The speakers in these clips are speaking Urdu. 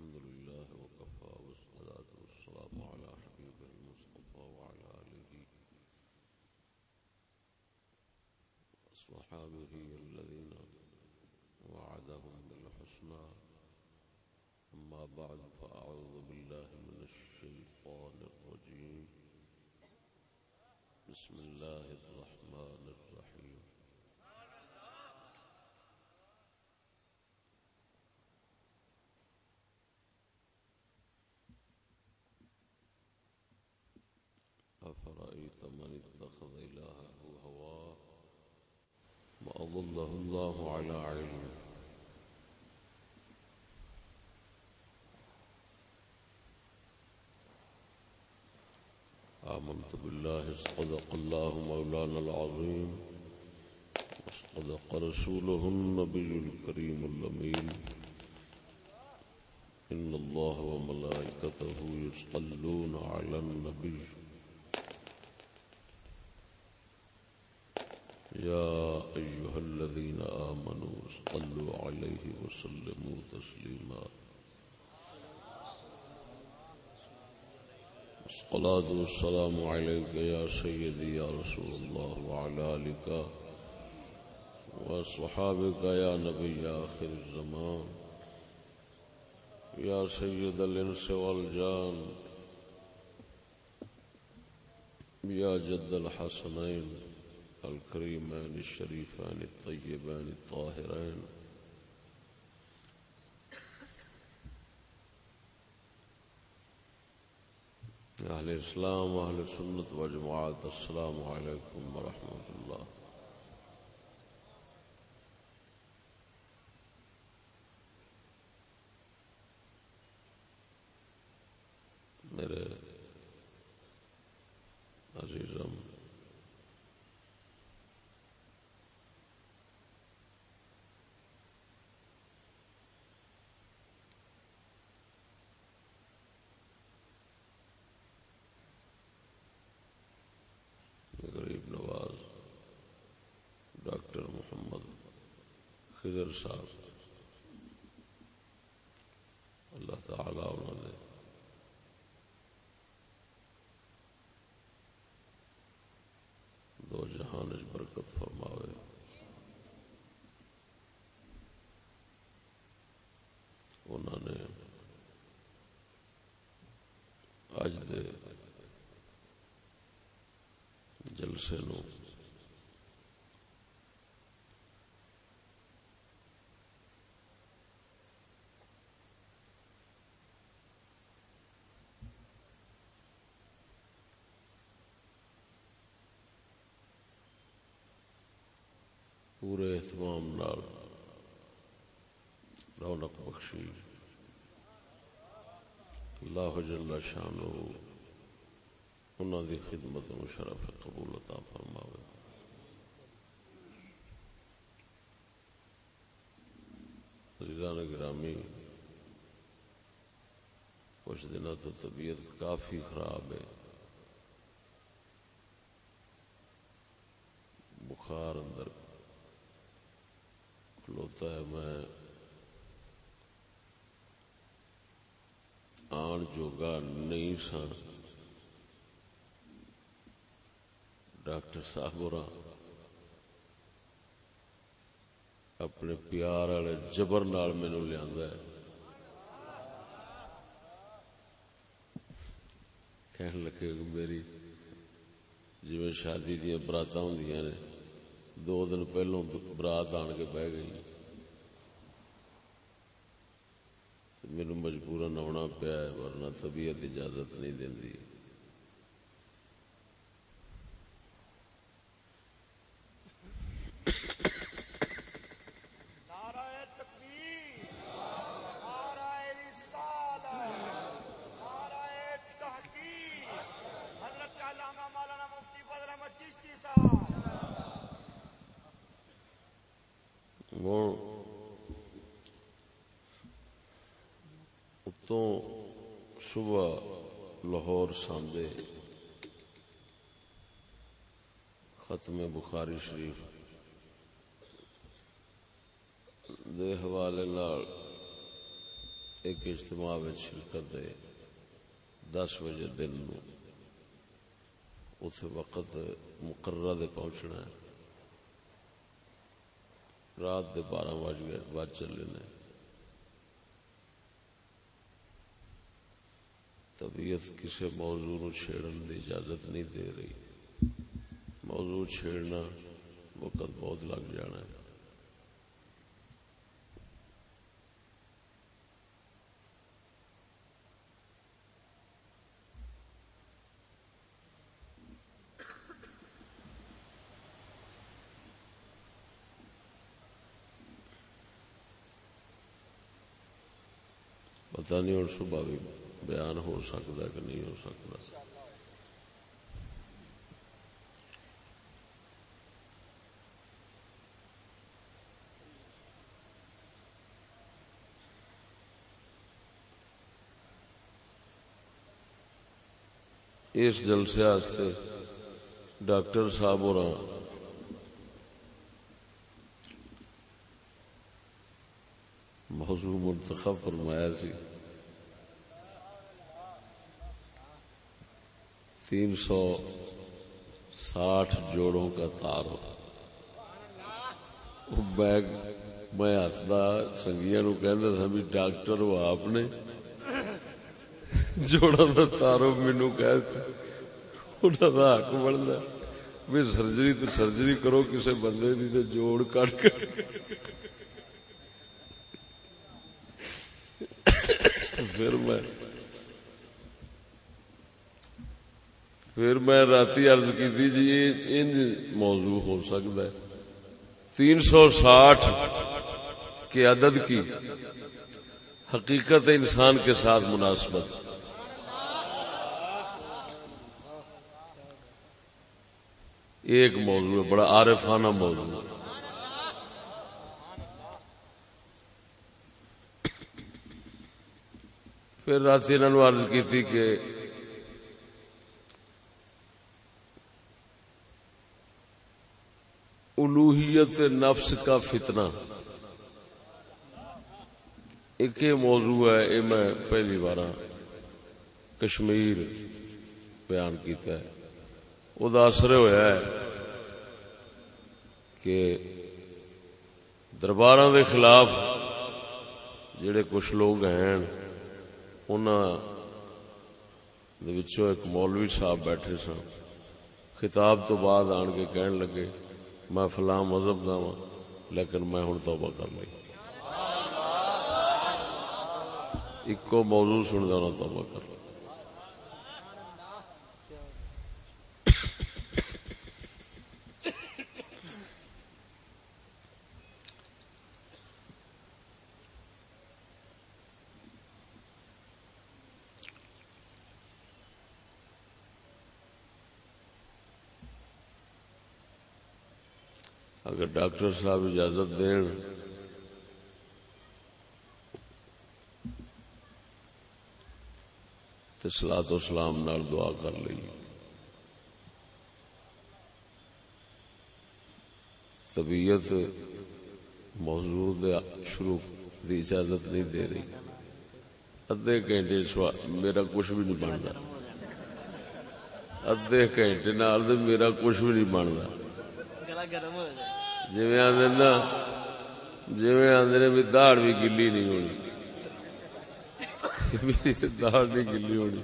الحمد لله وكفى والصلاة والسلام على حبيبه المصطفى وعلى آله وصحابه الذين وعدهم بالحسنى. أما بعد، فأعوذ بالله من الشيطان الرجيم. بسم الله الرحمن الرحيم. أفرأيت من اتخذ إلهه هواه وأضله الله على علم آمنت بالله صدق الله مولانا العظيم وصدق رسوله النبي الكريم الأمين. إن الله وملائكته يصلون على النبي. يا أيها الذين آمنوا صلوا عليه وسلموا تسليما. الصلاة والسلام عليك يا سيدي يا رسول الله وعلى آلك وصحابك يا نبي آخر الزمان. يا سيد الإنس والجان. يا جد الحسنين. الكريمان الشريفان الطيبان الطاهرين أهل الإسلام وأهل السنة وجماعة السلام عليكم ورحمة الله. خضر صاحب اللہ تعالی انہوں نے دو جہان برکت فرماوے۔ انہوں نے اج دے جلسے نو پورے اہتمام نال رونق بخشی۔ اللہ جل شانو انہوں دی خدمت نو شرف قبول عطا فرماوے۔ عزیزان گرامی، کچھ دنوں تو طبیعت کافی خراب ہے۔ بخار اندر کھلوتا ہے، میں آن جوگا نہیں سا۔ ڈاکٹر صاحب اور اپنے پیار والے جبر نال مینو لیا کہن لگے میری جی شادی دیا برات ہوں نے دو دن پہلوں برات آن کے بہ گئی۔ میرے مجبور آنا پیا ورنہ طبیعت اجازت نہیں دینی صبح لاہور ساندے ختم بخاری شریف دے حوالے نال ایک اجتماع میں شرکت دے دس بجے دن نو اس وقت مقررہ دے پہنچنا ہے۔ رات دے بارہ بج گئے، بج چلے نے۔ طبیعت کسی موضوع نو چھیڑن دی اجازت نہیں دے رہی۔ موضوع چھیڑنا وقت بہت لگ جانا ہے۔ پتہ نہیں اور صبح بھی بیان ہو سکتا کہ نہیں ہو سکتا۔ اس جلسے آستے ڈاکٹر صاحب اور موضوع منتخب فرمایا سی۔ تین سو ساٹھ جوڑوں کا تار۔ میں ہسدا سنگیا نو کہ ڈاکٹر ہو آپ نے۔ جوڑا کا تارو مینو کہ حق بنتا بھی سرجری تو سرجری کرو کسی بندے کی جوڑ کٹ پھر میں پھر میں رات ارض کی جی انج موضوع ہو سکتا ہے۔ تین سو ساٹھ کے عدد کی حقیقت انسان کے ساتھ مناسبت۔ ایک موضوع ہے، بڑا عارفانہ موضوع پھر رات انہوں عرض کی تھی کہ الوحیت نفس کا فتنہ۔ ایک یہ موضوع ہے، یہ میں پہلی بار کشمیر بیان کیتا ہے۔ وہ اثر ہوا ہے کہ دربار کے خلاف جڑے کچھ لوگ ہیں ایک مولوی صاحب بیٹھے سن۔ خطاب تو بعد آن کے کہن لگے، میں فلاں مذہب دا لیکن میں ہوں توبہ کر لی ایک موضوع سن دینا توبہ کر اگر ڈاکٹر صاحب اجازت دین۔ تو سلا تو سلام نال دعا کر لی۔ طبیعت موضوع شروع دی اجازت نہیں دے رہی۔ ادھے گھنٹے میرا کچھ بھی نہیں بنتا۔ ادھے گھنٹے نال میرا کچھ بھی نہیں بنتا۔ جی آدھے نا جی آدھے بھی دہڑ بھی گلی نہیں ہونی۔ میری نہیں گلی ہونی۔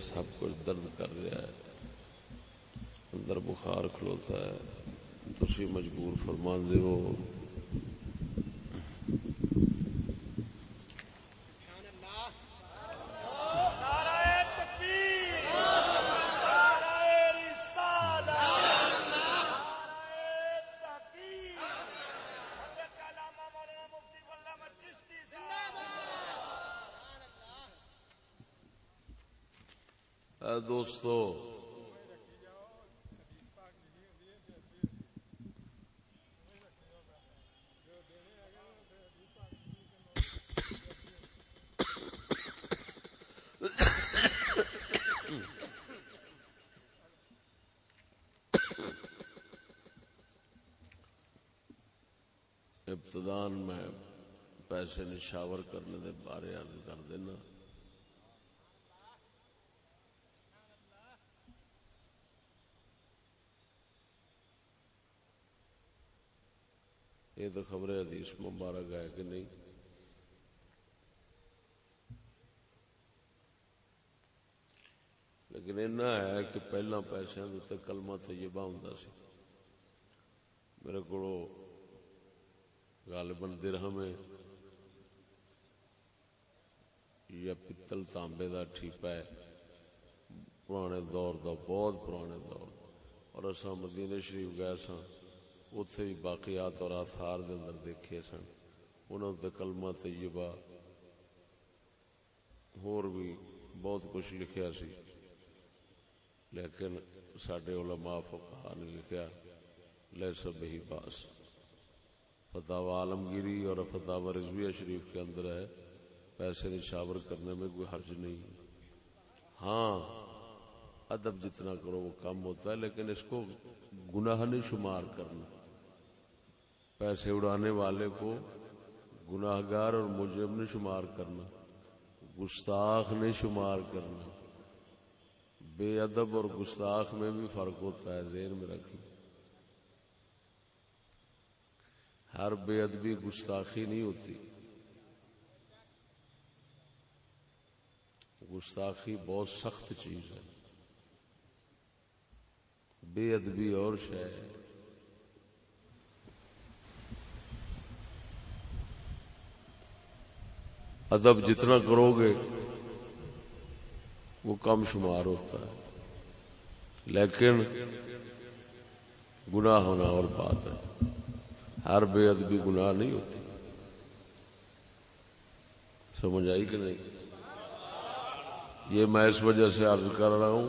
سب کچھ درد کر رہا ہے۔ اندر بخار کھلوتا ہے۔ تھی مجبور فرما ہو دوستو ابتدان میں پیسے نشاور کرنے دے بارے عرض کر دینا۔ یہ تو خبر حدیث مبارک ہے کہ نہیں؟ لیکن اینا ہے کہ پہلا پیسے کلمہ طیبہ ہوں سی۔ میرے کو غالباً درہم ہے یا پتل تانبے دا ٹھیپا ہے۔ پرانے دور دا، بہت پرانے دور۔ اور اصا مدینے شریف گئے سن اتے بھی باقیات اور آثار دے اندر دیکھے سن۔ انہوں نے کلمہ طیبہ۔ ہور بھی بہت کچھ لکھیا سی۔ لیکن سڈے علماء فقہ نے لکھیا لے سب ہی پاس فتح عالمگیری اور فتح و رضویہ شریف کے اندر ہے، پیسے نشاور کرنے میں کوئی حرج نہیں۔ ہاں ادب جتنا کرو وہ کم ہوتا ہے، لیکن اس کو گناہ نہیں شمار کرنا۔ پیسے اڑانے والے کو گناہ گار اور مجرم نہیں شمار کرنا، گستاخ نہیں شمار کرنا۔ بے ادب اور گستاخ میں بھی فرق ہوتا ہے، ذہن میں رکھنا ہر بے ادبی گستاخی نہیں ہوتی۔ گستاخی بہت سخت چیز ہے۔ بے ادبی اور شہ ادب جتنا کرو گے، وہ کم شمار ہوتا ہے۔ لیکن گناہ ہونا اور بات ہے۔ ہر بے ادبی گناہ نہیں ہوتی۔ سمجھ آئی کہ نہیں؟ یہ میں اس وجہ سے عرض کر رہا ہوں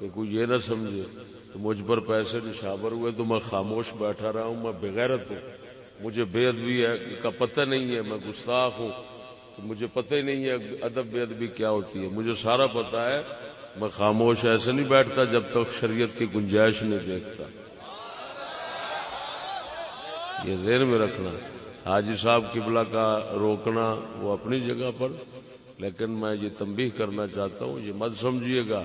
کہ کوئی یہ نہ سمجھے کہ مجھ پر پیسے نشابر ہوئے تو میں خاموش بیٹھا رہا ہوں، میں بغیرت ہوں۔ مجھے بے ادبی ہے کا پتہ نہیں ہے، میں گستاخ ہوں۔ مجھے پتہ ہی نہیں ہے ادب بے ادبی کیا ہوتی ہے۔ مجھے سارا پتا ہے، میں خاموش ایسے نہیں بیٹھتا جب تک شریعت کی گنجائش نہیں دیکھتا۔ یہ ذہن میں رکھنا۔ حاجی صاحب قبلہ کا روکنا وہ اپنی جگہ پر، لیکن میں یہ تنبیہ کرنا چاہتا ہوں، یہ مت سمجھیے گا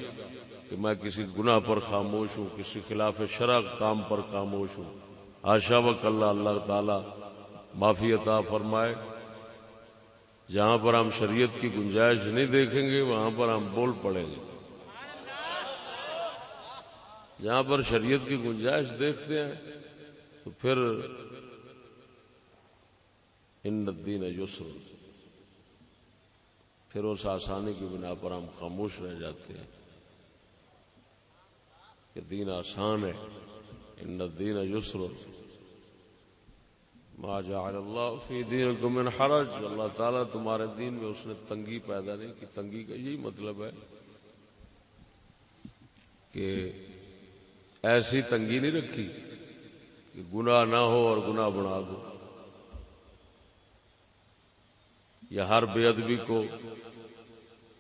کہ میں کسی گناہ پر خاموش ہوں، کسی خلاف شرع کام پر خاموش ہوں۔ آشا وک اللہ اللہ تعالی معافی عطا فرمائے۔ جہاں پر ہم شریعت کی گنجائش نہیں دیکھیں گے، وہاں پر ہم بول پڑیں گے۔ جہاں پر شریعت کی گنجائش دیکھتے ہیں، تو پھر ان الدین یسر۔ پھر اس آسانی کی بنا پر ہم خاموش رہ جاتے ہیں کہ دین آسان ہے۔ ان الدین یسر۔ ما جعل اللہ فی دینکم من حرج۔ اللہ تعالیٰ تمہارے دین میں اس نے تنگی پیدا نہیں کی۔ تنگی کا یہی مطلب ہے کہ ایسی تنگی نہیں رکھی کہ گناہ نہ ہو اور گناہ بنا دو۔ یا ہر بے ادبی کو،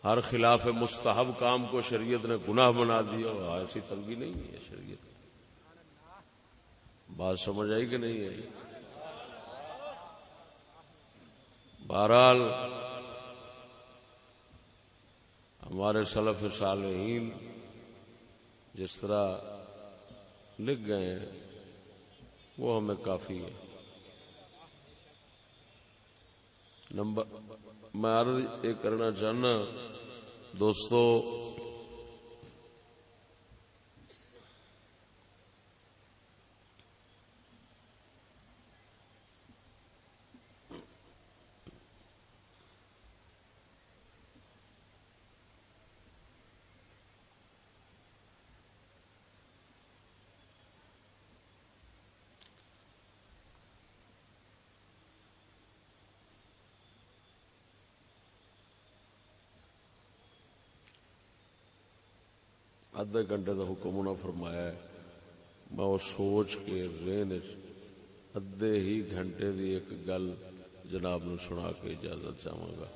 ہر خلاف مستحب کام کو شریعت نے گناہ بنا دیا، اور ایسی تنگی نہیں ہے شریعت بات سمجھ آئی کہ نہیں آئی؟ بہرحال، ہمارے سلف صالحین جس طرح لکھ گئے ہیں، وہ ہمیں کافی ہے۔ نمبر میں عرض یہ کرنا چاہنا دوستو ادھے گھنٹے کا حکم ہونا فرمایا ہے۔ میں وہ سوچ کے رین ادھے ہی گھنٹے دی ایک گل جناب نو سنا کے اجازت چاہوں گا۔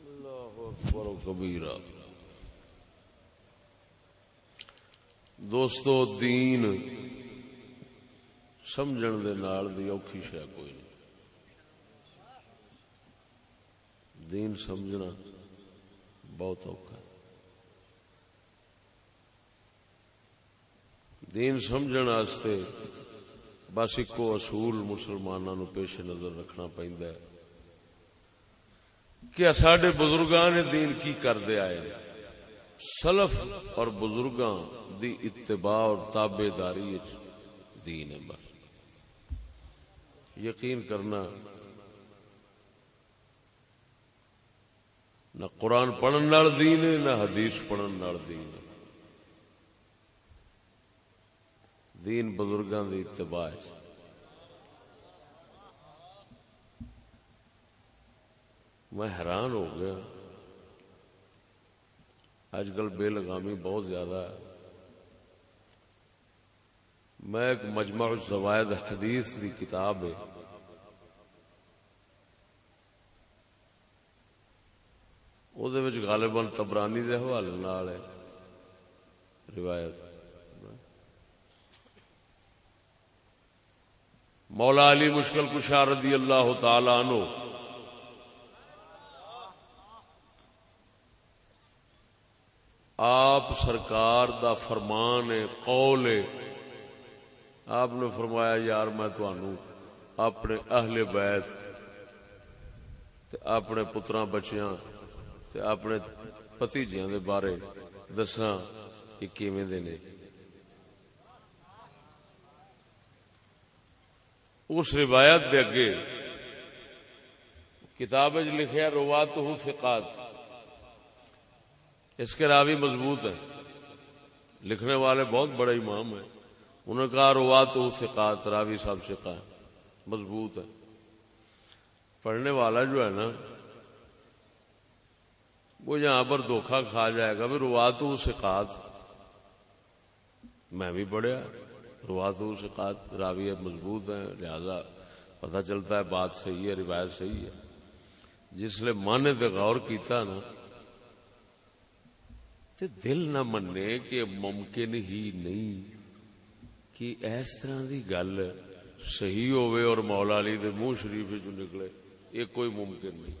اللہ کبیرہ۔ دوستو، دین سمجھن دے نال دی اوکھی شے کوئی نہیں۔ دین سمجھنا بہت اوکھا دین سمجھن واسطے بس ایکو اصول مسلمانوں نو پیش نظر رکھنا پہندا ہے۔ کہ ساڈے بزرگان نے دین کی کردے آئے؟ سلف اور بزرگاں دی اتباع اور تابے داری دین ہے بس۔ یقین کرنا، نہ قرآن پڑھن نال دین ہے، نہ حدیث پڑھن نال دین ہے۔ دین بزرگاں دی اتباع ہے۔ میں حیران ہو گیا۔ اج کل بے لگامی بہت زیادہ ہے۔ میں ایک مجمع الزوائد حدیث دی کتاب ہے۔ غالباً تبرانی دے حوالے نال ہے۔ روایت۔ مولا علی مشکل کشار رضی اللہ تعالی عنہ۔ آپ سرکار دا فرمان ہے، قول ہے۔ آپ نے فرمایا، یار، میں اپنے اہل بیت تے اپنے پترا بچیاں تے اپنے پتیجیاں دے بارے دساں کہ کیویں دے نے. اس روایت دے اگے کتاب لکھیا روات ہوں اس کے راوی مضبوط ہیں۔ لکھنے والے بہت بڑے امام ہیں۔ انہوں نے کہا روا تو سکھات راوی صاحب سے کہا مضبوط ہے۔ پڑھنے والا جو ہے نا، وہ یہاں پر دھوکھا کھا جائے گا بھی روا تو سکھات میں بھی پڑھیا، روا تو سکھات راوی مضبوط ہیں لہذا پتہ چلتا ہے بات صحیح ہے، روایت صحیح ہے۔ جس نے من پہ غور کیتا نا، تے دل نہ مننے کہ ممکن ہی نہیں۔ کہ اس طرح دی گل صحیح ہوئے اور مولا علی دے منہ شریف جو نکلے، یہ کوئی ممکن نہیں۔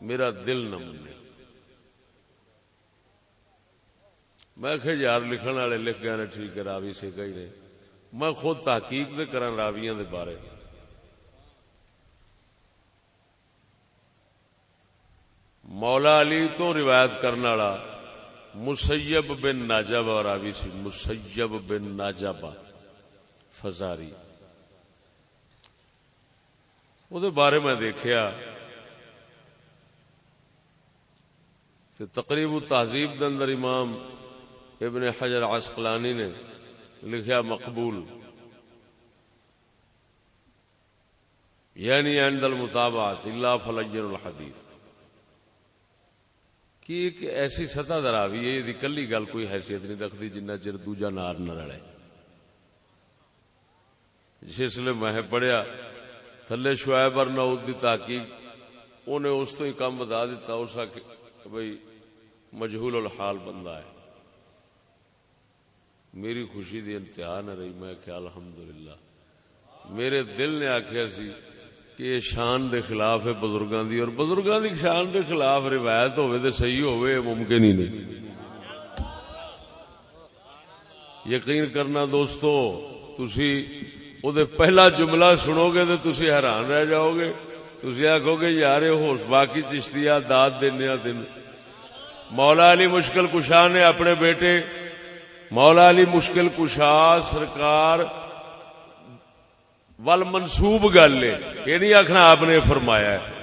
میرا دل نہ مننے میں کہ یار لکھن والے لکھ گئے ٹھیک ہے، راوی سے گئی نے۔ میں خود تحقیق دے کرن راویاں دے بارے۔ مولا علی تو روایت کرنے والا مسیب بن ناجب اور سی، مسیب بن ناجابا فزاری۔ وہ بارے میں دیکھا تقریب تہذیب اندر امام ابن حجر عسقلانی نے لکھیا مقبول۔ یعنی عند المطابعات اللہ فلجن الحدیث۔ کہ ایک ایسی سطح دراوی ہے، یہ کلی گل کوئی حیثیت نہیں رکھتی جنہ چر دوجا نار نہ رلے جس لیے میں پڑھیا، تھلے شعیب اور نعود کی تحقیق انہیں اس تو ہی کام بتا دیتا، اس بھائی مجہول الحال بندہ ہے۔ میری خوشی دی انتہا نہ رہی، میں کہ الحمدللہ۔ میرے دل نے آخیا سی کہ یہ شان دے خلاف ہے بزرگاں دی، اور بزرگاں دی شان دے خلاف روایت ہوئے تے صحیح ہوئے ممکن ہی نہیں۔ یقین کرنا دوستو، تسی او دے پہلا جملہ سنو گے تے تسی حیران رہ جاؤ گے تسی آکھو گے یار ہوش باقی چشتیا داد دینے دن مولا علی مشکل کشا نے اپنے بیٹے مولا علی مشکل کشا سرکار ول منسوب گل ہے یہ نہیں آخنا آپ نے فرمایا ہے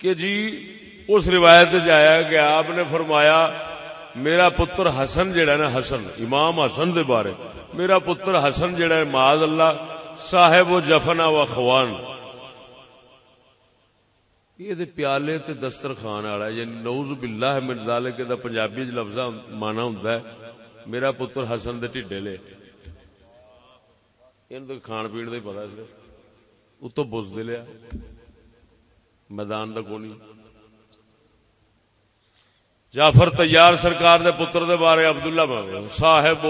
کہ جی اس روایت جایا کہ آپ نے فرمایا میرا پتر حسن جڑا نا، حسن، امام حسن دے بارے۔ میرا پتر حسن جڑا ہے، معاذ اللہ، صاحب و جفنا و خوان یہ پیالے تے دسترخان والا یعنی نوز باللہ من ذالک دا پنجابی لفظ مانا ہوندا ہے، میرا پتر حسن دے ٹھڈے لے۔ تو کھان پی کا پتا اتو بز لیا میدان کا کونی۔ جعفر تیار سرکار دے پتر دے بارے عبداللہ صاحب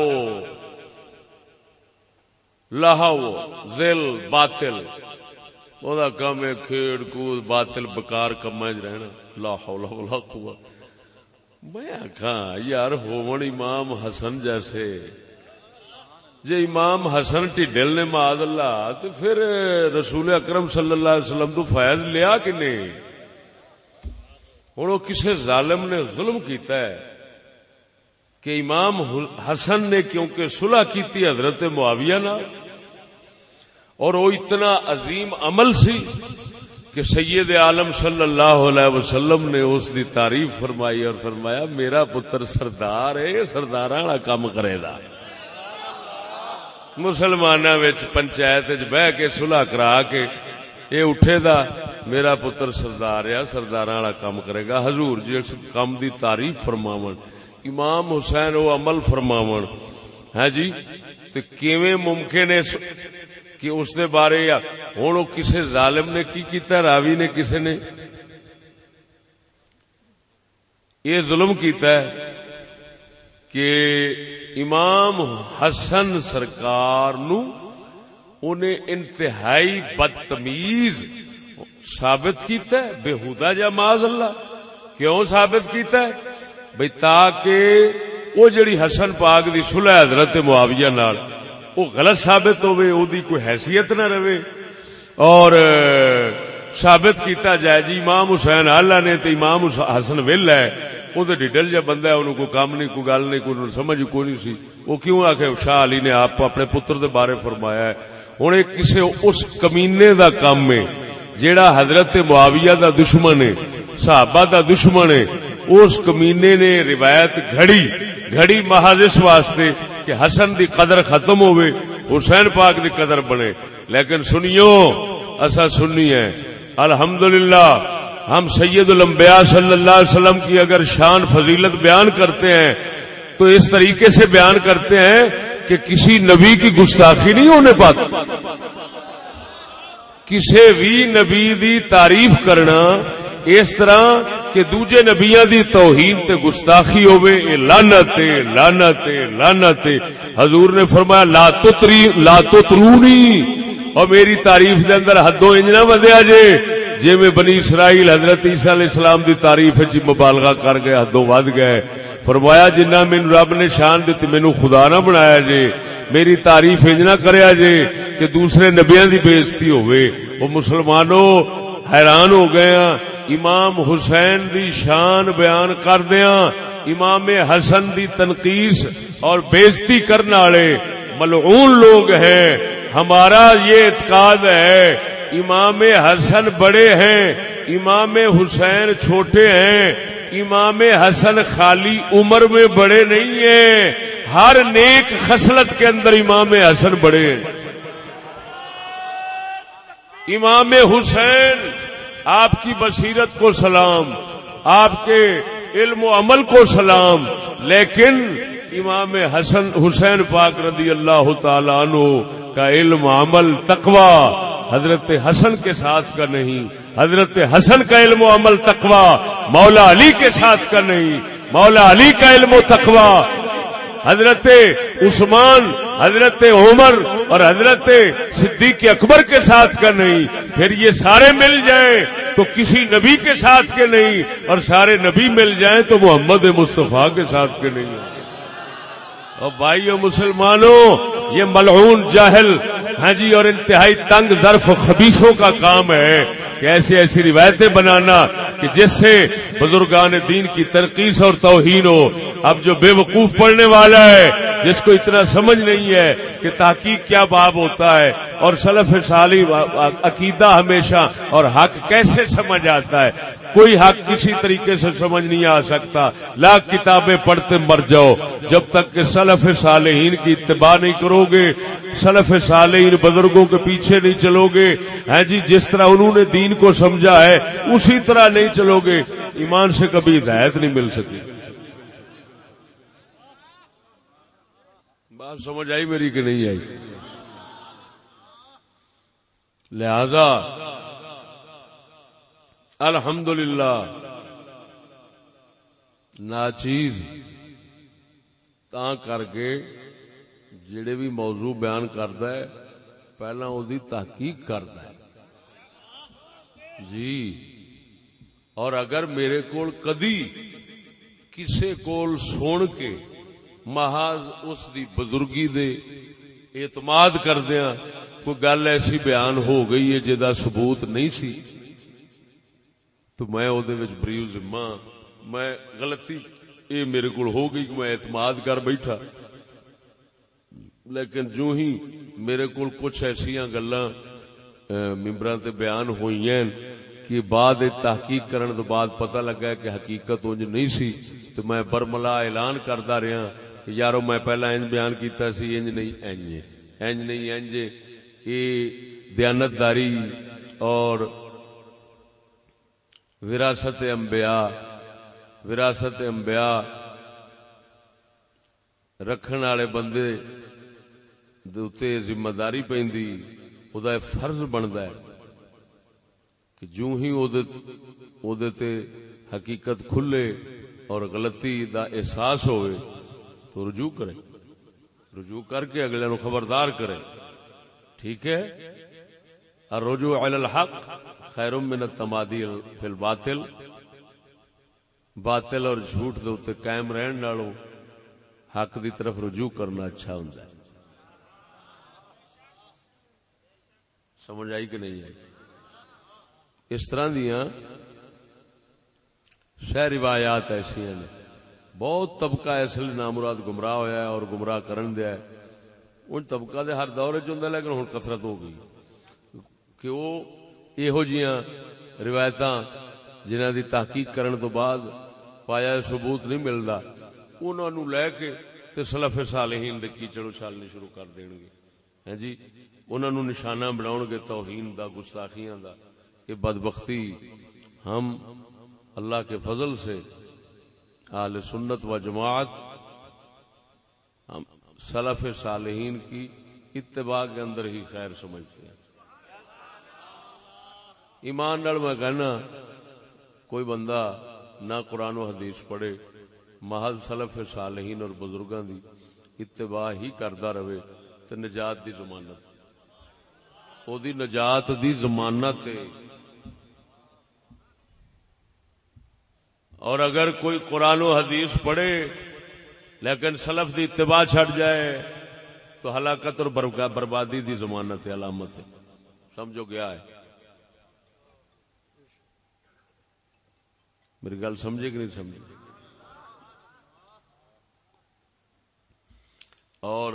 لاہو زل باطل۔ او دا کام ہے، کھیڑ کود، باطل بکار کما رہنا۔ لا حول ولا قوت۔ میں آخا یار ہون امام حسن جیسے۔ جی امام حسن ٹھڈل نے معاذ اللہ تو پھر رسول اکرم صلی اللہ علیہ وسلم تو فیض لیا کہ نہیں؟ ہوں وہ کسی ظالم نے ظلم کیتا ہے کہ امام حسن نے کیونکہ صلح کی حضرت معاویہ نہ، اور وہ اتنا عظیم عمل سی کہ سید عالم صلی اللہ علیہ وسلم نے اس دی تعریف فرمائی اور فرمایا، میرا پتر سردار ہے سردار والا کام کرے گا۔ مسلمان پنچایت بہ کے سلح کرا کے یہ اٹھے دا میرا پتر سردار ہے سردار والا کام کرے گا۔ حضور جی اس کام دی تعریف فرماون۔ امام حسین وہ عمل فرماون۔ ہے ہاں جی؟ تو کیویں ممکن ہے کہ اس دے بارے ہوں کسی ظالم نے کی کیتا، راوی نے کسی نے؟ یہ ظلم کیتا ہے کہ امام حسن سرکار نو انہیں انتہائی بدتمیز ثابت کیتا ہے بےحدا جا ماض اللہ۔ کیوں ثابت کیتا ہے؟ بھئی تاکہ وہ جڑی حسن پاک دی صلح حضرت معاویہ نال، وہ غلط ثابت ہوئے او دی کوئی حیثیت نہ رہے۔ اور ثابت کیتا جائے جی امام حسین اللہ نے تو امام حسن ویل ہے، وہ تو ڈیڈل جا بندہ ہے، انہوں کو کام نہیں، کوئی گل نہیں، کوئی سمجھ کوئی نہیں سی۔ وہ کیوں آ کے شاہ علی نے آپ اپنے پتر دے بارے فرمایا ہے؟ ہوں کسی اس کمینے دا کام ہے، جیڑا حضرت معاویہ دا دشمن ہے، صحابہ دا دشمن ہے۔ اس کمینے نے روایت گھڑی گھڑی محض اس واسطے کہ حسن دی قدر ختم ہوئے، حسین پاک دی قدر بنے۔ لیکن سنیو ایسا سننی ہے الحمدللہ، ہم سید الانبیاء صلی اللہ علیہ وسلم کی اگر شان فضیلت بیان کرتے ہیں تو اس طریقے سے بیان کرتے ہیں کہ کسی نبی کی گستاخی نہیں ہونے پاتی۔ کسی بھی نبی دی تعریف کرنا اس طرح کہ دوجے نبیاں دی توہین تے گستاخی ہوے اے لعنت اے لعنت اے، لعنت حضور نے فرمایا، لا تطری، لا تطرونی۔ اور میری تعریف دے اندر حدوں انج نہ ودیا جے۔ جی میں بنی اسرائیل حضرت عیسیٰ علیہ السلام دی تعریف جی مبالغہ کر گئے، حدوں ود گئے۔ فرمایا، جنہ مین رب نے شان دیتی، مینو خدا نہ بنایا جے، میری تعریف انج نہ کریا جے، کہ دوسرے نبیاں دی بےزتی ہوئے وہ مسلمانوں حیران ہو گئے ہاں۔ امام حسین دی شان بیان کر دیا۔ امام حسن دی تنقیس اور بےزتی کرنے والے ملعون لوگ ہیں۔ ہمارا یہ اعتقاد ہے، امام حسن بڑے ہیں، امام حسین چھوٹے ہیں۔ امام حسن خالی عمر میں بڑے نہیں ہیں۔ ہر نیک خصلت کے اندر امام حسن بڑے ہیں۔ امام حسین، آپ کی بصیرت کو سلام، آپ کے علم و عمل کو سلام۔ لیکن امام حسن، حسین پاک رضی اللہ تعالی عنہ کا علم، عمل تقوا حضرت حسن کے ساتھ کا نہیں، حضرت حسن کا علم و عمل تقوا مولا علی کے ساتھ کا نہیں، مولا علی کا علم و تقوا حضرت عثمان، حضرت عمر اور حضرت صدیق اکبر کے ساتھ کا نہیں، پھر یہ سارے مل جائیں تو کسی نبی کے ساتھ کے نہیں، اور سارے نبی مل جائیں تو محمد مصطفیٰ کے ساتھ کے نہیں۔ اور بھائیو مسلمانوں، یہ ملعون جاہل ہاں جی اور انتہائی تنگ ظرف خبیصوں کا کام ہے کہ ایسی ایسی روایتیں بنانا کہ جس سے بزرگان دین کی ترقیص اور توہین ہو۔ اب جو بے وقوف پڑھنے والا ہے، جس کو اتنا سمجھ نہیں ہے کہ تحقیق کیا باب ہوتا ہے، اور سلف سالی عقیدہ ہمیشہ اور حق کیسے سمجھ آتا ہے۔ کوئی حق کسی طریقے سے سمجھ نہیں آ سکتا۔ لاکھ کتابیں پڑھتے مر جاؤ۔ جب تک کہ سلف صالحین کی اتباع نہیں کرو گے، سلف صالحین بزرگوں کے پیچھے نہیں چلو گے۔ ہاں جی جس طرح انہوں نے دین کو سمجھا ہے، اسی طرح نہیں چلو گے۔ ایمان سے کبھی ہدایت نہیں مل سکی بات سمجھ آئی میری کہ نہیں آئی؟ لہذا الحمد للہ ناچیز تا کر کے جڑے بھی موضوع بیان کرتا ہے، پہلا وہ تحقیق کرتا ہے۔ جی۔ اور اگر میرے کول کدی کسے کول سن کے محاذ اس دی بزرگی دے اعتماد کردیا کوئی گل ایسی بیان ہو گئی ہے جدا ثبوت نہیں سی؟ تو میں او دے وچ بریو ذمہ میں غلطی، اے میرے کول ہو گئی کہ میں اعتماد کر بیٹھا۔ لیکن جو ہی میرے کول کچھ ایسا گلا ممبر تے بیان ہوئی ہیں کہ بعد تحقیق کرن تو بعد پتہ لگا کہ حقیقت انج نہیں سی، تو میں برملا اعلان کرتا رہا کہ یارو میں پہلا انج بیان کیتا سی، انج نہیں، انج انج نہیں، انج یہ دیانت داری اور وراثت انبیاء وراثت انبیاء رکھن والے بندے دے ذمہ داری پیندی فرض بندا ہے کہ جو ہی او دے تے حقیقت کھلے اور غلطی دا احساس ہوئے تو رجوع کرے۔ رجوع کر کے اگلے نو خبردار کرے۔ ٹھیک ہے؟ اور رجوع علی الحق۔ خیر من التمادی فی الباطل، باطل اور جھوٹ دے اوتے قائم رہن نالوں حق دی طرف رجوع کرنا اچھا ہوندا ہے۔ سمجھ آئی کہ نہیں آئی؟ اس طرح دیا شہ روایات ایسا نے بہت طبقہ اس نامراد گمراہ ہوا ہے اور گمراہ کرن دیا ہے۔ ان طبقہ دے ہر دور چ لیکن ہوں کسرت ہو گئی کہ وہ یہو جیاں روایت جنہ دی تحقیق کرن تو بعد پایا ثبوت نہیں ملتا انہوں نو لے کے تے سلف صالحین دے کیچڑ اچھالنے شروع کر دین گے ہیں جی انہوں نو نشانہ بناؤ گے توہین دا گستاخیاں دا کہ بدبختی ہم اللہ کے فضل سے اہل سنت و جماعت ہم سلف صالحین کی اتباع کے اندر ہی خیر سمجھتے ہیں۔ ایمان نال میں کہنا، کوئی بندہ نہ قرآن و حدیث پڑھے محض سلف صالحین اور بزرگاں دی اتباع ہی کردا رہے، تے نجات دی ضمانت۔ او دی نجات دی ضمانت اور اگر کوئی قرآن و حدیث پڑھے، لیکن سلف دی اتباع چھٹ جائے، تو ہلاکت اور بربادی دی ضمانت علامت ہے۔ سمجھو گیا ہے؟ میری گل سمجھے کہ نہیں سمجھے؟ اور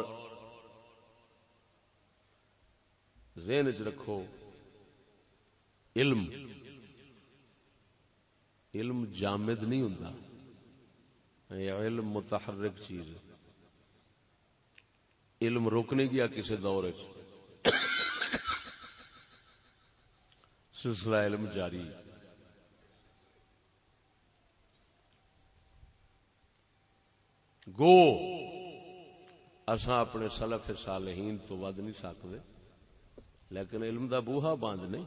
ذہن چ رکھو، علم علم جامد نہیں ہوں علم متحرک چیز علم روکنے گیا کسی دور سلسلہ علم جاری۔ گو۔ اصا اپنے سلف صالحین تو ود نہیں سکتے لیکن علم دا بوہا باندھ نہیں۔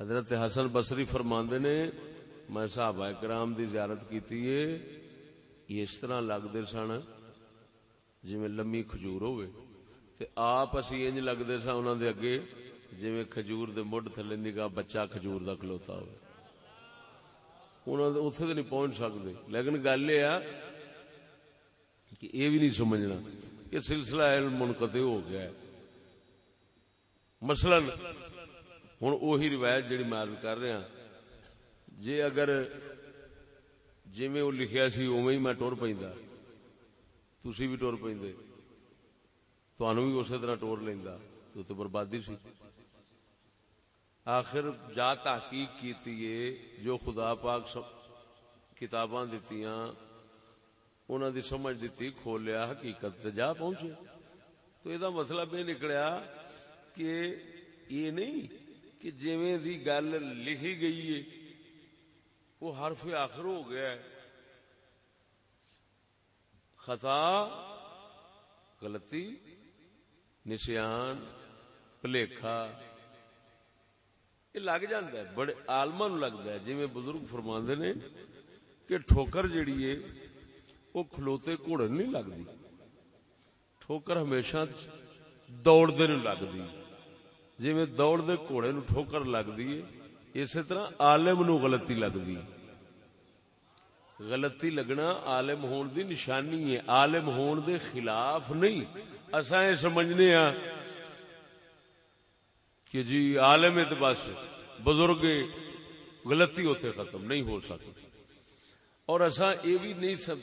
حضرت حسن بصری فرماندے نے، میں صحابہ کرام دی زیارت کیتی ہے، یہ اس طرح لگتے سن جی لمی کھجور ہوئے تے آپ اسی انج لگتے سا انہوں دے اگے جی کھجور دے مڈ تھلے نگاہ بچہ کھجور دا کھلوتا ہوئے اتنے تو نہیں پہنچ سکتے لیکن گل یہ کہ یہ بھی نہیں سمجھنا کہ سلسلہ علم منقطع ہو گیا ہے۔ مثلا ہوں اہی روایت جہی میں کر رہا جی اگر جی وہ لکھیا سی اوے ہی میں ٹور پہ تھی بھی ٹور پہ تہن بھی اسی طرح ٹور لینا تو بربادی سی۔ آخر جا تحقیق کی جو خدا پاک کتاباں دتیاں انہوں دی سمجھ دیتی، کھولیا، حقیقت جا پہنچے۔ تو یہ مطلب یہ نکلیا کہ یہ نہیں کہ جویں دی گل لکھی گئی ہے، وہ حرف آخر ہو گیا ہے۔ خطا، غلطی نشان پلیکھا یہ لگ جاندہ ہے، بڑے آلما نو لگتا ہے۔ جی میں بزرگ فرما نے کہ ٹھوکر جیڑی ہے وہ کھلوتے گھوڑے نہیں لگتی ٹھوکر ہمیشہ دوڑتے نہیں لگتی جی میں دوڑتے گھوڑے نو ٹھوکر لگتی ہے، اسی طرح آلم نو غلطی لگتی غلطی لگنا عالم ہون دی نشانی ہے، عالم ہون دے خلاف نہیں۔ اصا یہ سمجھنے ہاں کہ جی عالم تو بس بزرگ غلطی اتنے ختم نہیں ہو سکتی۔ اور اصا یہ بھی نہیں سب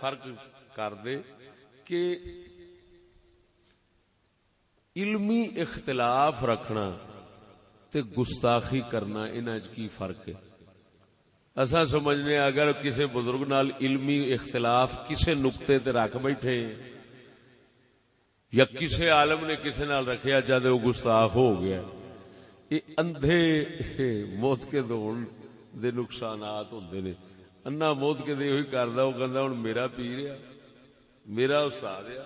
فرق کرتے کہ علمی اختلاف رکھنا تے گستاخی کرنا ان کی فرق ہے؟ اصا سمجھنے اگر کسی بزرگ نال علمی اختلاف کسی نقطے تے رکھ بیٹھے یا کسی عالم نے کسی نال رکھیا جد وہ گستاخ ہو گیا۔ یہ اندھے موت کے دون دے نقصانات ہوندے نے۔ انا موت کے دے ہوئی کردا، وہ کہندا ہن، میرا پیر ہے، میرا استاد ہے،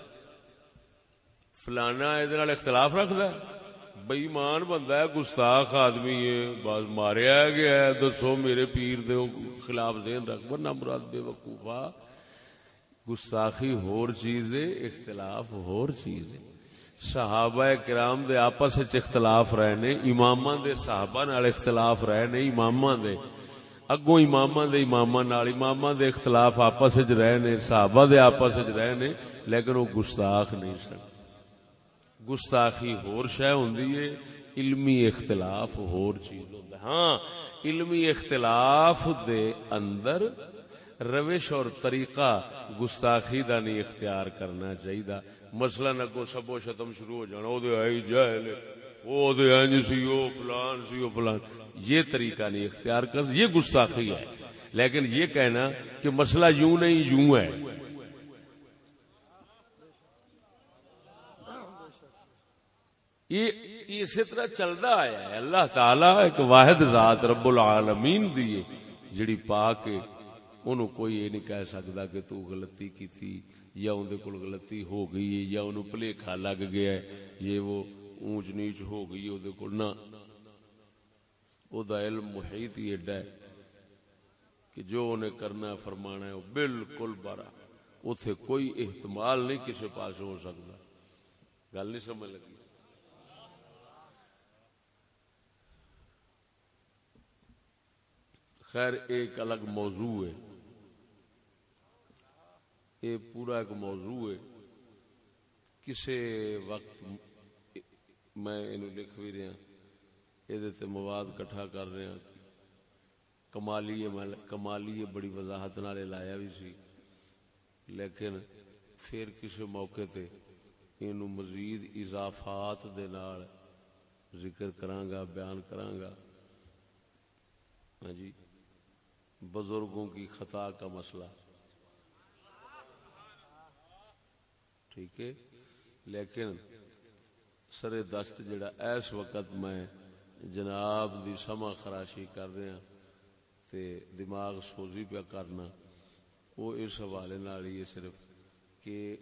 فلانا اے نال اختلاف رکھدا ہے۔ بےمان بندہ ہے، گستاخ آدمی ہے بس ماریا گیا ہے، دسو میرے پیر دے خلاف ذہن رکھ، ورنہ مراد بے وقوفا گستاخی ہور چیز ہے اختلاف ہور چیز ہے صحابہ کرام دے آپس وچ اختلاف رہے نے، اماماں دے صحابہ نال اختلاف رہے نے، اماماں دے۔ اگوں اماماں دے اماماں نال، اماماں دے اختلاف آپس وچ رہے نے، صحابہ دے آپس وچ رہے نے، لیکن وہ گستاخ نہیں سن۔ گستاخی ہور شے ہوندی ہے، علمی اختلاف ہور چیز ہوندا ہاں علمی اختلاف دے اندر روش اور طریقہ گستاخی دا نہیں اختیار کرنا چاہیے مسئلہ نگو سبو شتم شروع ہو جانا، او دے آئی جاہل او دے انج سی، او فلان سی، او فلان۔ یہ طریقہ نہیں اختیار کر، یہ گستاخی ہے۔ لیکن یہ کہنا کہ مسئلہ یوں نہیں، یوں ہے۔ یہ اسی طرح چلتا آیا ہے۔ اللہ تعالی ایک واحد ذات رب العالمین دیے جڑی پا کے انہوں کوئی یہ نہیں کہہ سکتا کہ تو غلطی کی تھی یا اندر کول غلطی ہو گئی ہے یا انہوں پلیکھا لگ گیا ہے یہ وہ اونچ نیچ ہو گئی ہے اندر کول نہ او دا علم محیط ہی ایڈا ہے کہ جو انہیں کرنا فرمانا ہے وہ بالکل بارا اتنے کوئی احتمال نہیں کسی پاس ہو سکتا گل نہیں سمجھ لگی خیر ایک الگ موضوع ہے یہ پورا ایک موضوع ہے۔ کسی وقت میں لکھ بھی رہا یہ مواد کٹھا کر رہا کمالی کمالی بڑی وضاحت نال لایا بھی سی۔ لیکن پھر کسی موقع تے اینو مزید اضافات دے نال ذکر کرانگا بیان کرانگا ہاں جی بزرگوں کی خطا کا مسئلہ۔ ٹھیک ہے۔ لیکن سر دست جڑا ایس وقت میں جناب دی سما خراشی کر رہا تے دماغ سوزی پیا کرنا، وہ اس حوالے ہی صرف کہ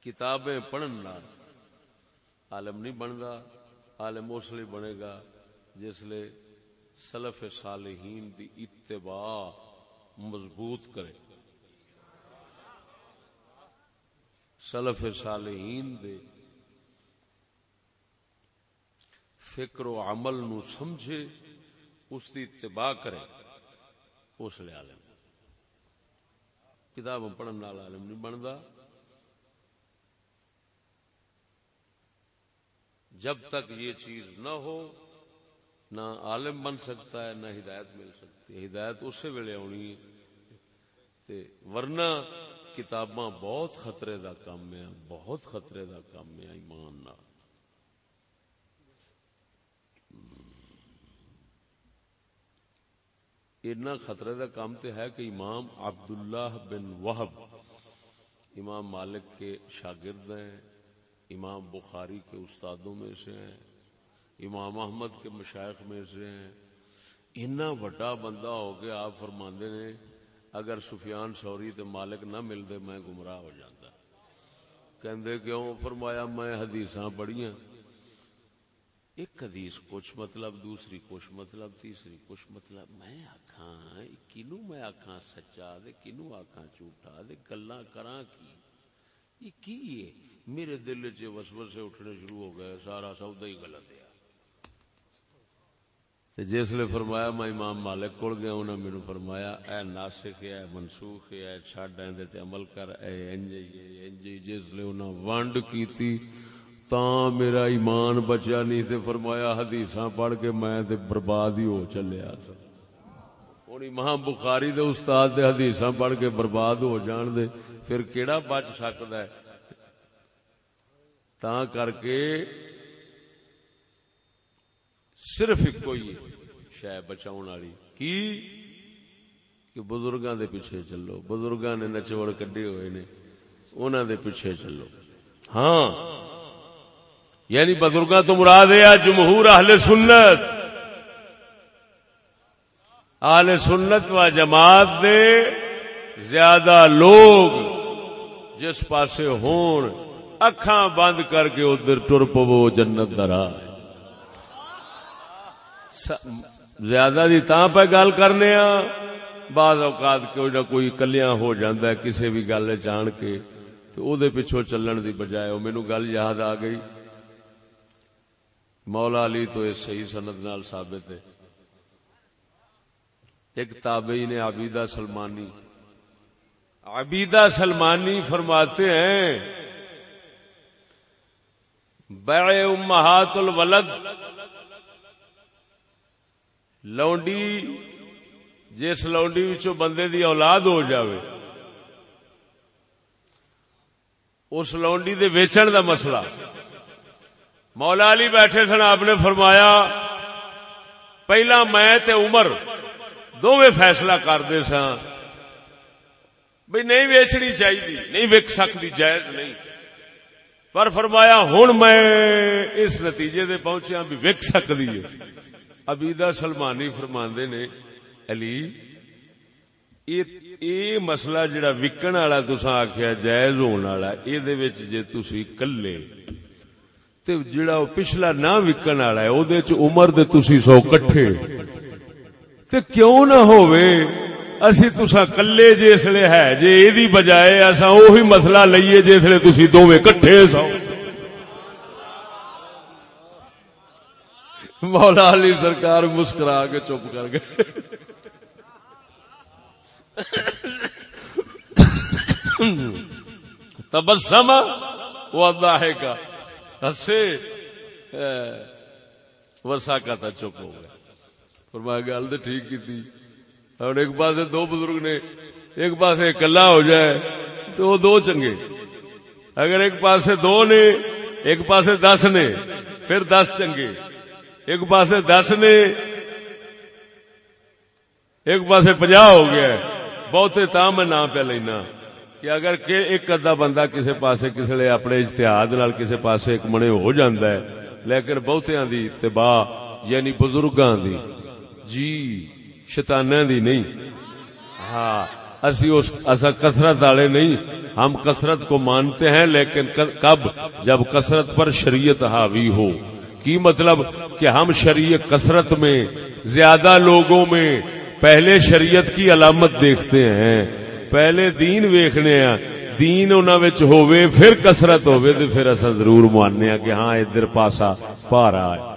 کتابیں پڑھن عالم نہیں بنتا عالم اس لیے بنے گا جس سلف صالحین دی اتباع مضبوط کرے۔ سلف صالحین دے فکر و عمل نو سمجھے، اس دی اتباع کرے، اس لیے عالم۔ کتاب پڑھنے والا عالم نہیں بنتا جب تک یہ چیز نہ ہو نہ عالم بن سکتا ہے، نہ ہدایت مل سکتی ہے۔ ہدایت اسی ویلے آنی ہے۔ ورنہ کتاباں بہت خطرے دا کام ہے، بہت خطرے دا کام ہے ایمان نہ اتنا خطرے دا کام تو ہے کہ امام عبداللہ بن وہب، امام مالک کے شاگرد ہیں، امام بخاری کے استادوں میں سے ہیں۔ امام احمد کے مشائق میں سے ہیں۔ اتنا وڈا بندہ ہو کے آپ فرماندے نے، اگر سفیان سوری تے مالک نہ ملتے میں گمراہ ہو جاتا۔ کہندے کیوں؟ فرمایا، میں حدیث پڑھیاں۔ ایک حدیث کچھ مطلب دوسری کچھ مطلب تیسری کچھ مطلب۔ میں آخا کنو میں آخا سچا دے کنو آخا جھوٹا دے گلا کرا کی؟ یہ کی ہے؟ میرے دل چ وسوسے اٹھنے شروع ہو گئے، سارا سودا ہی غلط ہے۔ جس لیے فرمایا میں امام مالک کول گیا انہوں نے میرے فرمایا، اے ناسک ہے منسوخ ہے چھڈ تے عمل کر، اے انج انج، جس لیے انہوں وانڈ کیتی تا میرا ایمان بچیا نہیں تے فرمایا حدیثاں پڑھ کے میں تے برباد ہی ہو چلیا سا۔ ہوں امام بخاری دے استاد دے حدیثاں پڑھ کے برباد ہو جان دے، پھر کیڑا بچ سکتا ہے؟ تا کر کے صرف ایک ہی شہ بچاؤ والی۔ کی؟ کہ بزرگاں دے پیچھے چلو۔ بزرگاں نے نچوڑ کڈے ہوئے نے۔ انہاں دے پیچھے چلو۔ ہاں۔ یعنی بزرگاں تو مراد ہے جمہور اہل سنت۔ اہل سنت و جماعت دے زیادہ لوگ جس پاسے ہون، اکھاں بند کر کے ادھر ٹر پو جنت درا زیادہ دی تاں پہ گل کرنے ہاں بعض اوقات کوئی نہ کوئی کلیاں ہو جاندا ہے کسی بھی گل جان کے، تو او دے پیچھے چلن دی بجائے او مینوں گل یاد آ گئی۔ مولا علی تو یہ صحیح سند نال ثابت ہے۔ ایک تابعی نے عبیدہ سلمانی۔ عبیدہ سلمانی فرماتے ہیں بیع امہات الولد۔ لونڈی، جس لونڈی وچوں بندے دی اولاد ہو جاوے، اس لونڈی دے ویچن دا مسئلہ۔ مولا علی بیٹھے سن، آپ نے فرمایا، پہلا میں تے عمر دونوں فیصلہ کرتے سا بھئی نہیں ویچنی چاہیے نہیں وک سکتی جائز نہیں۔ پر فرمایا ہوں میں اس نتیجے دے پہنچیا بھی وک سکتی ہے۔ ابیدا سلمانی فرماندے نے، علی، یہ مسئلہ جڑا وکن والا تسا آخیا جائز ہونے والا یہ جی تھی کلے، تے جڑا پچھلا نہ وکن والا ہے، اودے چ عمر دے تسی سو کٹھے۔ تے کیوں نہ ہووے، اسی تسا کلے جسلے ہے، جے ایدی بجائے اسا اوہی مسئلہ لئیے جسلے تسی دوویں کٹھے سو۔ مولا علی سرکار مسکرا کے چپ کر گئے۔ تبسم وہ کا ہسے ورسا کا تھا، چپ ہو گیا فرمایا، گل تو ٹھیک کی تھی۔ اور ایک پاس دو بزرگ نے، ایک پاس کلا ہو جائے، تو وہ دو چنگے۔ اگر ایک پاس دو نے، ایک پاس دس نے، پھر دس چنگے۔ ایک پاس دس نے، ایک پاس پنجا ہو گیا بہتے تا میں نام پہ لینا کہ اگر ایک ادا بندہ کسی پاس کسی لیے اپنے اشتہاد نال کسی پاس ایک منے ہو جاندہ ہے، لیکن بہتیاں دی اتباع یعنی بزرگاں دی۔ جی شیطانہ دی نہیں۔ ہاں اسی اس ایسا کثرت والے نہیں۔ ہم کثرت کو مانتے ہیں، لیکن کب؟ جب کثرت پر شریعت حاوی ہو۔ کی مطلب کہ ہم شریعت کثرت میں، زیادہ لوگوں میں پہلے شریعت کی علامت دیکھتے ہیں، پہلے دین ویخنے دین وچ ہووے، پھر کسرت ہووے تو پھر اصا ضرور ماننے کہ ہاں ادھر پاسا پا رہا ہے۔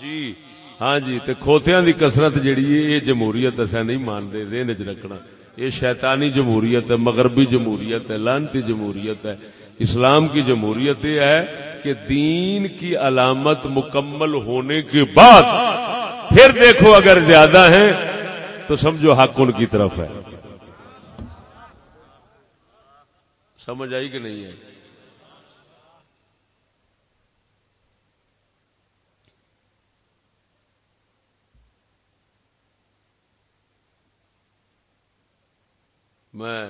جی ہاں جی تے کھوتیاں دی کسرت جیڑی ہے، یہ جمہوریت اصا نہیں مانتے، ذہن چ رکھنا۔ یہ شیطانی جمہوریت ہے، مغربی جمہوریت ہے، لانتی جمہوریت ہے۔ اسلام کی جمہوریت یہ ہے کہ دین کی علامت مکمل ہونے کے بعد پھر دیکھو اگر زیادہ ہیں تو سمجھو حق ان کی طرف ہے۔ سمجھ آئی کہ نہیں ہے؟ میں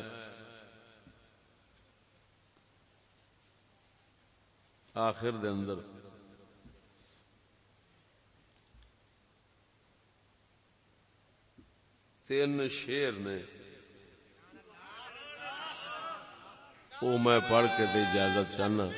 آخر دے اندر تین شیر نے وہ میں پڑھ کے اجازت چاہنا۔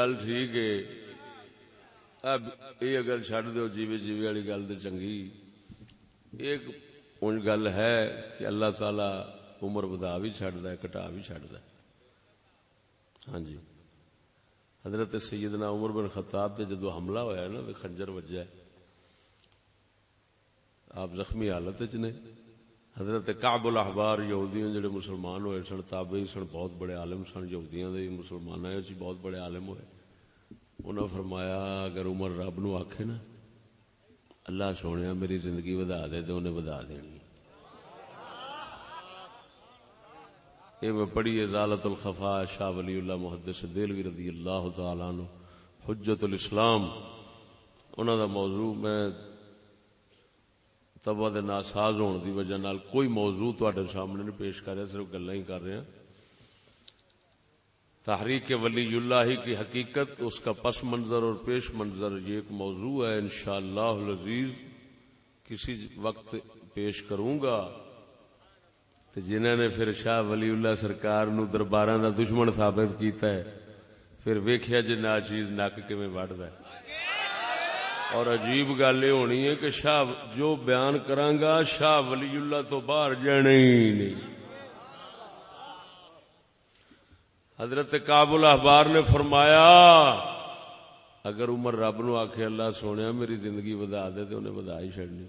گل ٹھیک ہے۔ اب یہ اگر چڈ دو جیوے جیوے والی گل تو چنگی۔ ایک ان گل ہے کہ اللہ تعالی عمر بدا بھی چڈ کٹا بھی چڈ ہاں جی۔ حضرت سیدنا عمر بن خطاب تے جدو حملہ ہویا ہے نا خنجر وجہ آپ زخمی حالت نے۔ حضرت کعب الاحبار یہودیاں جڑے مسلمان ہوئے سن، تابعی سن، بہت بڑے عالم سن، یہودیاں دے مسلماناں وچ بہت بڑے عالم ہوئے۔ انہاں فرمایا، اگر عمر رب نو آکھے نا، اللہ سونیا میری زندگی ودا دے، تے انہیں ودا دینی۔ یہ میں پڑھی ازالت الخفا شاہ ولی اللہ محدث دلوی رضی اللہ تعالی عنہ، حجت الاسلام۔ انہاں دا موضوع میں تبا دے ناساز ہون دی وجہ نال کوئی موضوع تواڈے سامنے نہیں پیش کر رہا صرف گلاں ہی کر رہے ہیں۔ تحریک ولی اللہ کی حقیقت، اس کا پس منظر اور پیش منظر یہ ایک موضوع ہے، انشاءاللہ العزیز، کسی وقت پیش کروں گا۔ جنہوں نے پھر شاہ ولی اللہ سرکار نو درباراں دا دشمن ثابت کیتا ہے، پھر ویکھیا جی نا چیز نک کیویں وڑدا ہے۔ اور عجیب گل یہ ہونی ہے کہ شاہ جو بیان کراں گا شاہ ولی اللہ تو باہر جانے ہی نہیں۔ حضرت کابل احبار نے فرمایا اگر عمر رب نو آخ اللہ سونے میری زندگی ودا دے تو انہیں ودا ہی چڑنی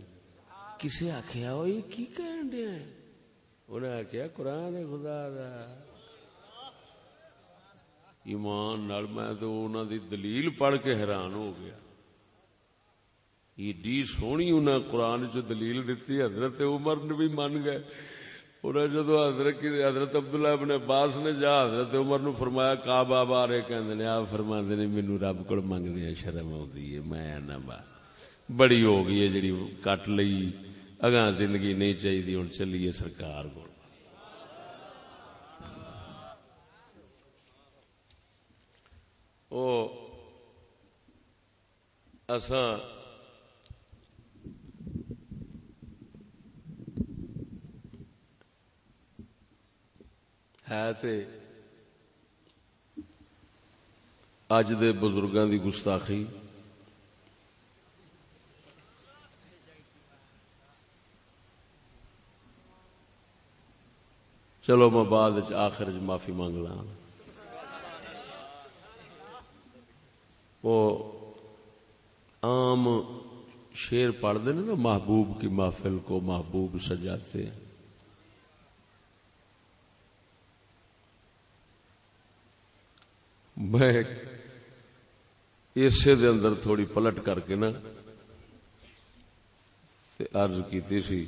کسے آخیا وہ کی کہن دیا انہیں آخیا قرآن خدا دا۔ ایمان نال میں تو انہوں دی دلیل پڑھ کے حیران ہو گیا۔ ایڈی سونی انہیں قرآن چ دلیل دیتی حضرت عمر نے بھی من گئے۔ انہیں جدو حضرت حضرت عبداللہ ابن عباس نے جا، حضرت عمر نو فرمایا، کا بابا رہے کہ آپ فرما نے مینو رب کو منگنے شرم آئی ہے۔ میں نہ بڑی ہو گئی ہے جڑی کٹ لئی۔ اگاں زندگی نہیں چاہیے ہوں چلیے سرکار کو اساں ہے تے اج دے بزرگاں دی گستاخی۔ چلو میں بعد آخر چ معافی مانگ لا وہ عام شیر پڑھتے نا، محبوب کی محفل کو محبوب سجاتے ہیں۔ میں اسے دے اندر تھوڑی پلٹ کر کے نا عرض کی سی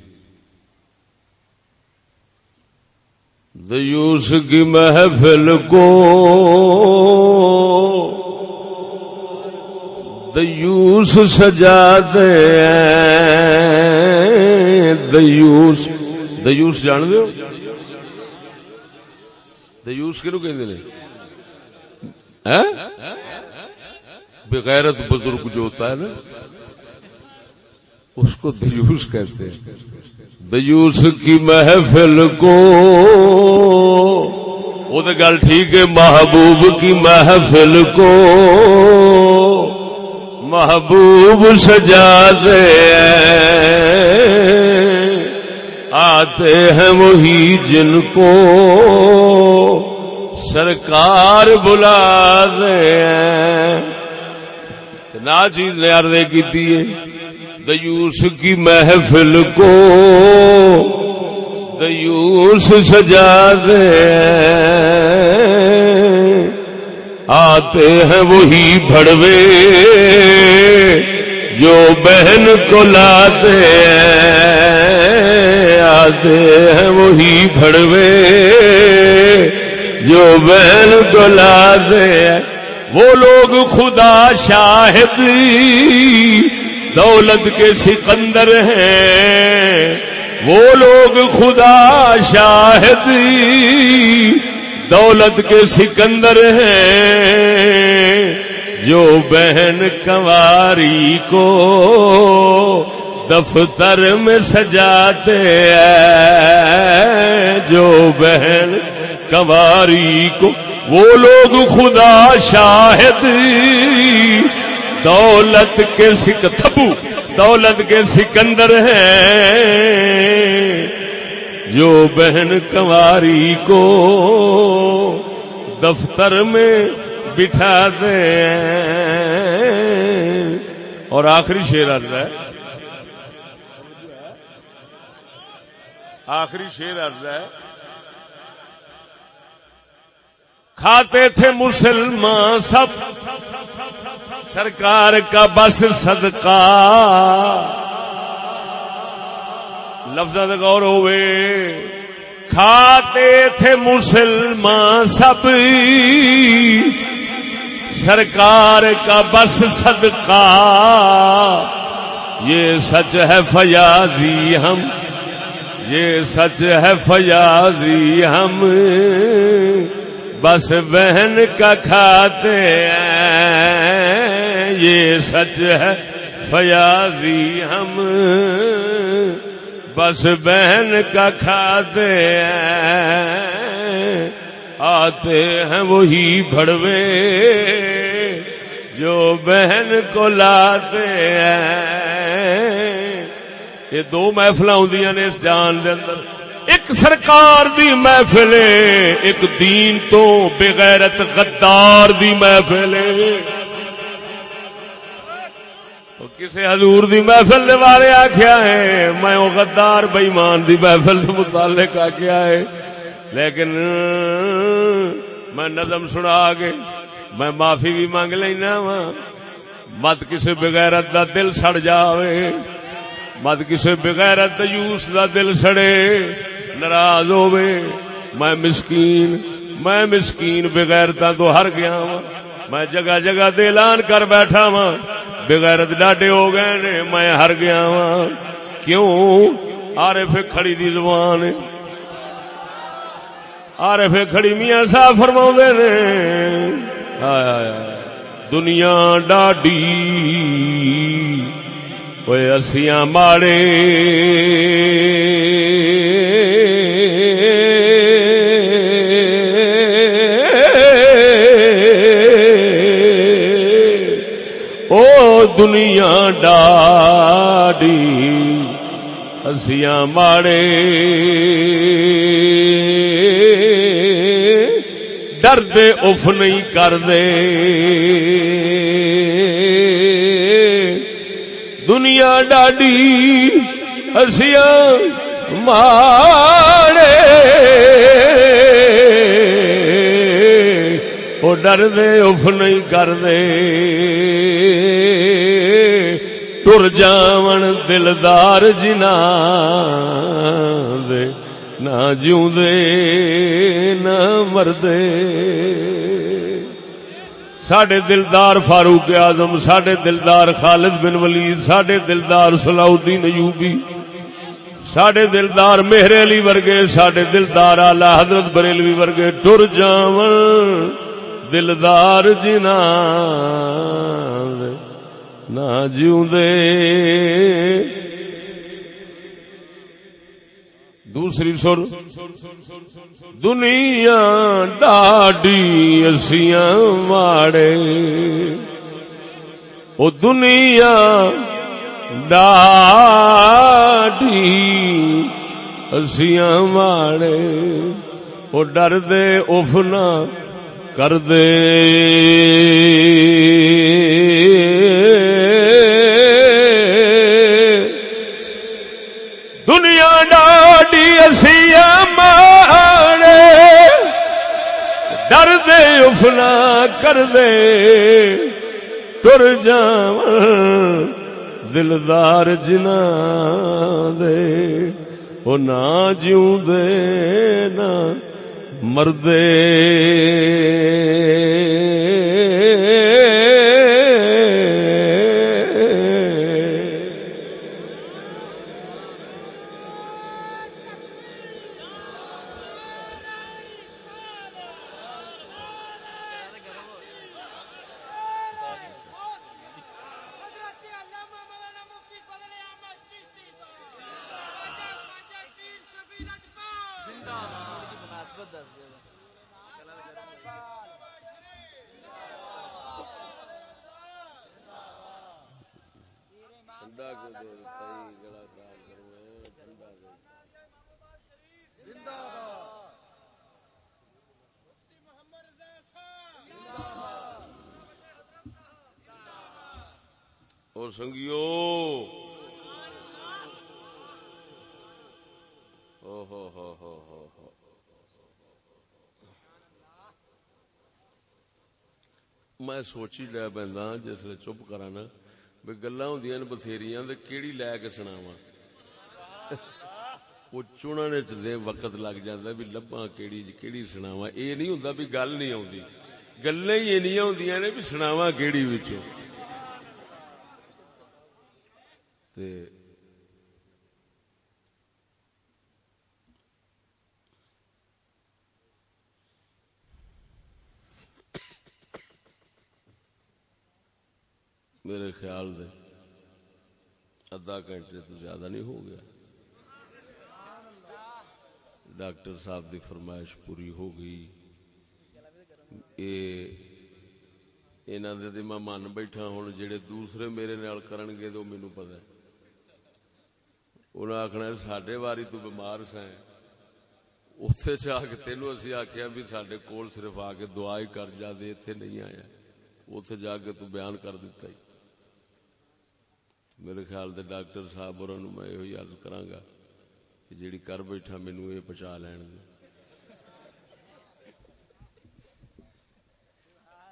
دیوس کی محفل کو دیوس سجا دے دیوس دیوس جان دو دیوس کنو کہ بغیرت بزرگ جو ہوتا ہے نا، اس کو دیوس کہتے ہیں۔ دیوس کی محفل کو، وہ تو گل ٹھیک ہے، محبوب کی محفل کو۔ محبوب سجا دے۔ آتے ہیں وہی جن کو۔ سرکار بلا دے نا چیز نے عرض کی دیوس کی محفل کو دیوس سجا دے آتے ہیں وہی بڑوے جو بہن کو لاتے ہیں۔ آتے ہیں وہی بڑوے جو بہن کو لا وہ لوگ خدا شاہد دولت کے سکندر ہیں۔ وہ لوگ خدا شاہد دولت کے سکندر ہیں۔ جو بہن کنواری کو دفتر میں سجاتے ہیں، جو بہن کنواری کو وہ لوگ خدا شاہد۔ دولت کے سکھ تھبو دولت کے سکندر ہیں۔ جو بہن کنواری کو دفتر میں بٹھا دے۔ اور آخری شیر ارد ہے۔ آخری شیر ارد ہے۔ کھاتے تھے مسلمان سب۔ سرکار کا بس صدقہ۔ لفظ غور ہوئے۔ کھاتے تھے مسلمان سب۔ سرکار کا بس صدقہ۔ یہ سچ ہے فیاضی ہم۔ یہ سچ ہے فیاضی ہم۔ بس بہن کا کھاتے ہیں، یہ سچ ہے۔ فیاضی ہم بس بہن کا کھاتے ہیں۔ آتے ہیں وہی بڑوے جو بہن کو لاتے ہیں۔ یہ دو محفل ہوں نے اس جان دے اندر۔ ایک سرکار دی محفل ایک دین تو بغیرت غدار دی محفل کسی حضور دی محفل دے بارے آخیا ہے، میں وہ غدار بئیمان دی محفل سے متعلق آخیا ہے۔ لیکن، میں نظم سنا کے میں معافی بھی مانگ لینا وا۔ مت کسی بغیرت دا دل سڑ جاوے۔ مت کسی بغیرت یوس دا دل سڑے۔ ناراض ہوے میں مسکین میں مسکین بغیرتا تو ہر گیا وا میں جگہ جگہ دے اعلان کر بیٹھا وا بغیرت ڈاڈے ہو گئے نے، میں ہر گیا وا کیوں؟ آرے پھر کھڑی دی زبان۔ آرے پھر کھڑی میاں صاحب فرما نے دنیا ڈاڈی۔ اسیاں ماڑے۔ دنیا ڈاڈی اسیاں ماڑے ڈرد اف نہیں کر دے دنیا ڈاڈی ہسیا ماڑے وہ ڈر دے اف نہیں کر دے تر جاون دلدار جنا دے، نہ جیوں دے نہ مردے۔ ساڈے دلدار فاروق اعظم، ساڈے دلدار خالد بن ولید، ساڈے دلدار صلاح الدین ایوبی، ساڈے دلدار مہر علی ورگے، ساڈے دلدار آلہ حضرت بریلوی ورگے ٹر جاون دلدار جنا نہ جیوں دے دوسری سر دنیا ڈاڈی اسیاں ماڑے او دنیا ڈاڈی اسیاں ماڑے او ڈر دے افنا کر دے ڈاڈی اسیا ماڑے ڈر دے افنا کر دے تر جا دلدار جنا دے وہ نہ جیوں دے نہ مردے۔ سوچی لیا پہ جس چپ کرا نا بھی گلا ہوں بتھیری کیڑی لے کے سناوا وہ چننے چ وقت لگ جاتا بھی لبا کیڑی کیڑی سناوا یہ نہیں ہوں بھی گل نہیں آتی گلا ہی این آدی نے بھی سناواں کیڑی بچوں میرے خیال سے ادھا گھنٹے تو زیادہ نہیں ہو گیا۔ ڈاکٹر صاحب دی فرمائش پوری ہو گئی۔ دے میں من بیٹھا ہوں، جڑے دوسرے میرے نال کرن گے تو مینو پتا انہیں آخنا سڈے واری تو بمار سا اتے سے آ کے تینوں اسی آخیا بھی سڈے کول صرف آ کے دعا ہی کر، جا دے اتنے نہیں آیا۔ اتے جا کے تو بیان کر دیتا ہی۔ میرے خیال دے ڈاکٹر صاحب اور میں یہ عرض کراں گا کہ جیڑی کر بیٹھا مینوں یہ پہنچا لین دے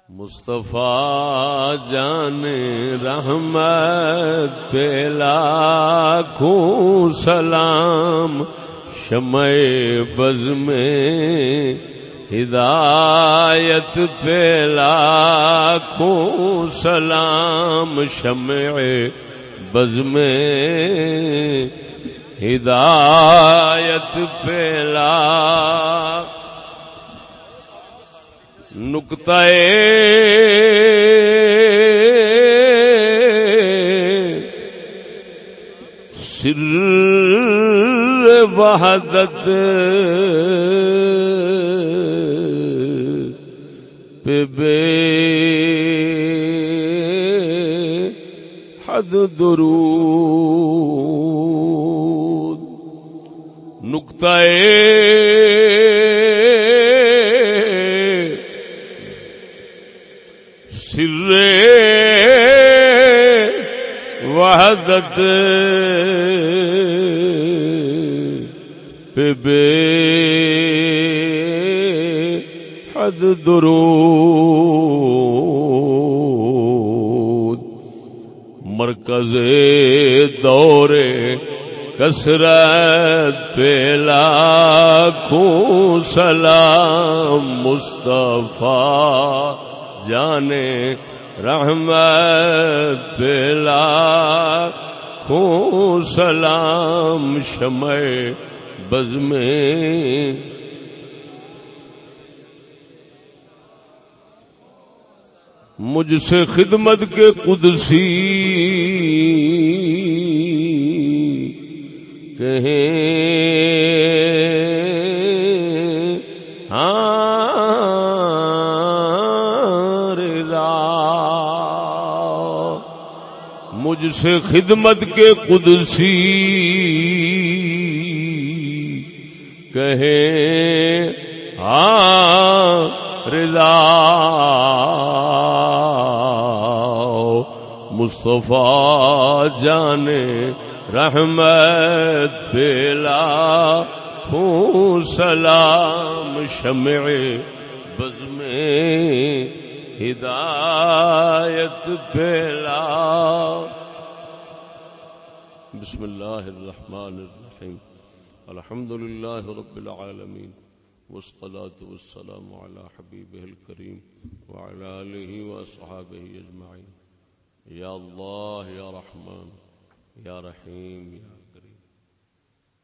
مصطفیٰ جان رحمت پیلا خوں سلام شمع بز میں ہدایت پیلا خوں سلام شمع بز میں ہدایت پہلا نکتا سر وحدت پہ بے حد درود نقطہ سر وحدت پہ بے حد درود. مرکز دور کسرت پیلا سلام مصطفیٰ جانے رحمت پیلا خوں سلام شمع بز میں مجھ سے خدمت کے قدسی سے خدمت کے قدسی کہیں ہاں رضا، مصطفیٰ جانے رحمت پیلا ہوں سلام، شمع بز میں ہدایت پیلا بسم الله الرحمن الرحيم الحمد لله رب العالمين والصلاة والسلام على حبيبه الكريم وعلى آله وأصحابه أجمعين یا اللہ، یا رحمان، یا رحیم، یا